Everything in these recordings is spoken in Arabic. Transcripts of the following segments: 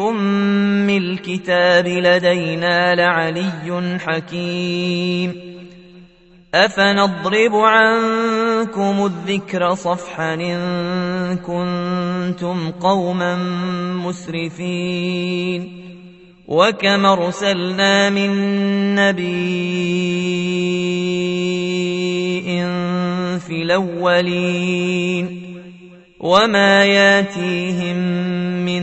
ام الكتاب لدينا لعلي حكيم. أفنضرب عنكم الذكر صفحا إن كنتم قوما مسرفين. وكم أرسلنا من نبي في الأولين. وما ياتيهم من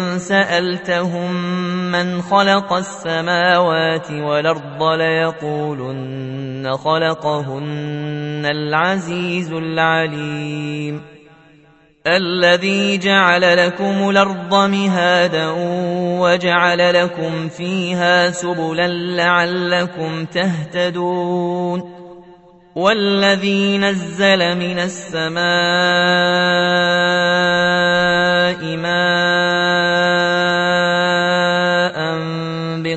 سألتهم من خلق السماوات والأرض ليقولن خلقهن العزيز العليم. الذي جعل لكم الأرض مهادا وجعل لكم فيها سبلا لعلكم تهتدون. والذي نزل من السماء ماء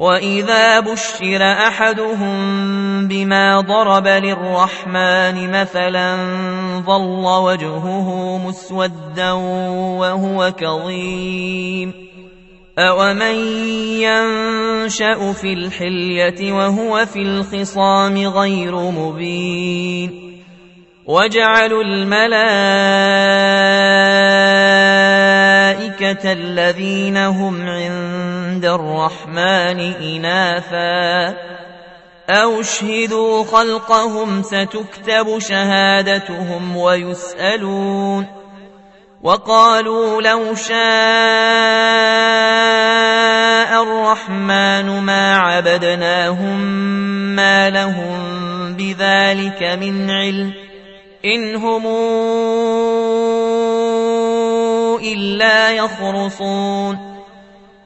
وإذا بشر أحدهم بما ضرب للرحمن مثلا ظل وجهه مسودا وهو كظيم أومن ينشأ في الحلية وهو في الخصام غير مبين وجعلوا الملائكة الذين هم عند الرحمن إناثا. أو اشهدوا خلقهم ستكتب شهادتهم ويسألون. وقالوا لو شاء الرحمن ما عبدناهم ما لهم بذلك من علم. إن هم إلا يخرصون.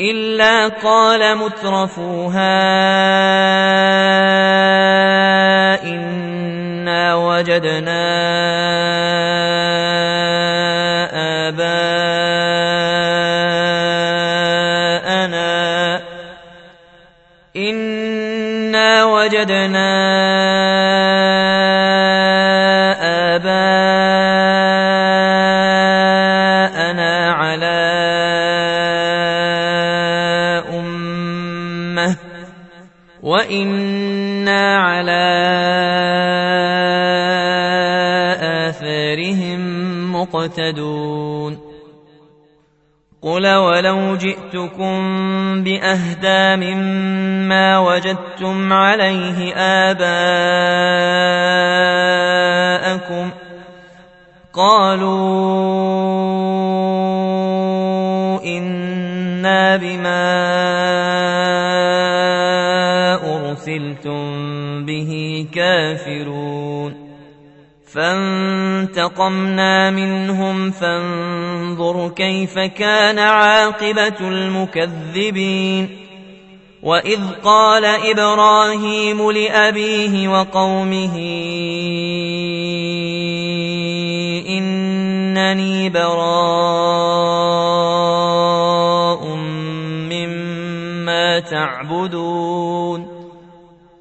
إلا قال مترفوها إنا وجدنا آثارهم مقتدون قل ولو جئتكم بأهدى مما وجدتم عليه آباءكم قالوا إنا بما أرسلتم به كافرون فانتقمنا منهم فانظر كيف كان عاقبة المكذبين. وإذ قال إبراهيم لأبيه وقومه إنني براء مما تعبدون.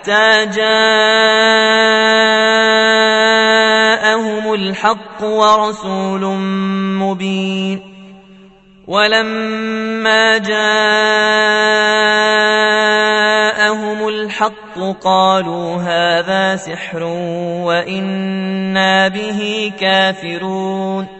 حتى جاءهم الحق ورسول مبين. ولما جاءهم الحق قالوا هذا سحر وإنا به كافرون.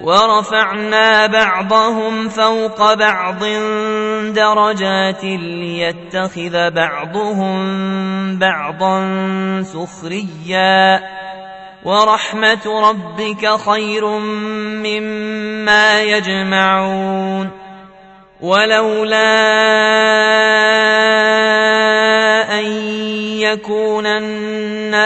ورفعنا بعضهم فوق بعض درجات ليتخذ بعضهم بعضا سخريا. ورحمة ربك خير مما يجمعون. ولولا أن يكون الناس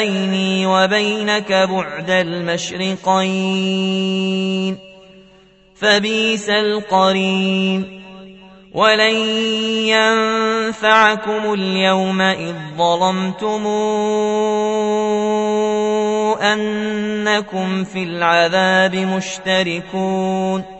بيني وبينك بعد المشرقين فبيس القرين ولن ينفعكم اليوم إذ ظلمتم أنكم في العذاب مشتركون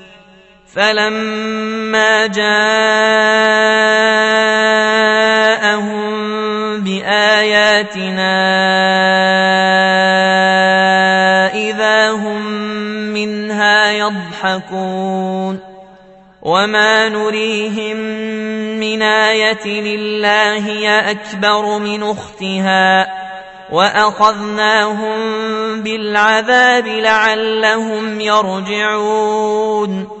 فلما جاءهم باياتنا اذا هم منها يضحكون وما نريهم من إيه الا هي اكبر من اختها واخذناهم بالعذاب لعلهم يرجعون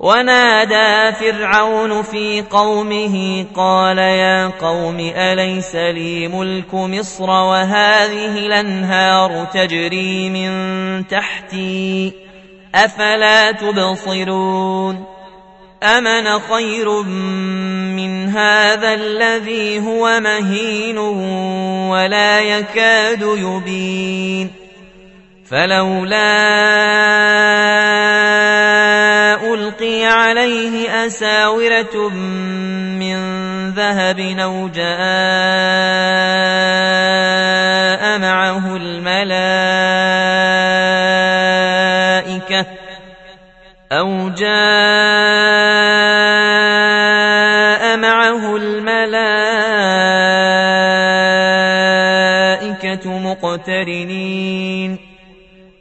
ونادى فرعون في قومه قال يا قوم أليس لي ملك مصر وهذه الأنهار تجري من تحتي أفلا تبصرون أمن خير من هذا الذي هو مهين ولا يكاد يبين فلولا ألقي عليه أساورة من ذهب أو جاء معه الملائكة أو جاء معه الملائكة مقترنين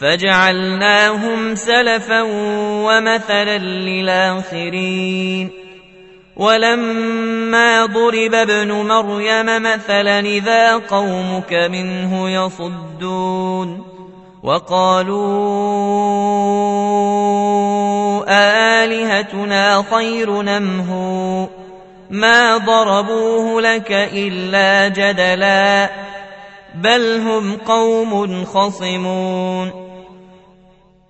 فجعلناهم سلفا ومثلا للآخرين. ولما ضرب ابن مريم مثلا إذا قومك منه يصدون. وقالوا آلهتنا خير نمه ما ضربوه لك إلا جدلا. بل هم قوم خصمون.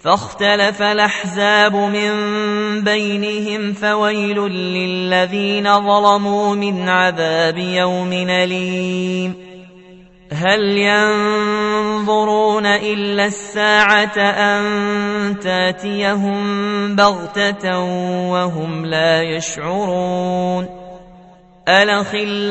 فاختلف الأحزاب من بينهم فويل للذين ظلموا من عذاب يوم أليم. هل ينظرون إلا الساعة أن تأتيهم بغتة وهم لا يشعرون؟ الاخلاء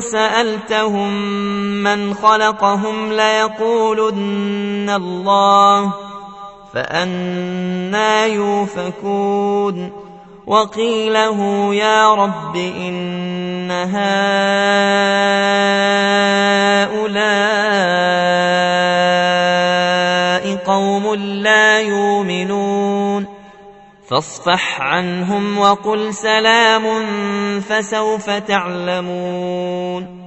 سألتهم من خلقهم ليقولن الله فأنا يوفكون وقيله يا رب إن هؤلاء قوم لا يؤمنون فاصفح عنهم وقل سلام فسوف تعلمون.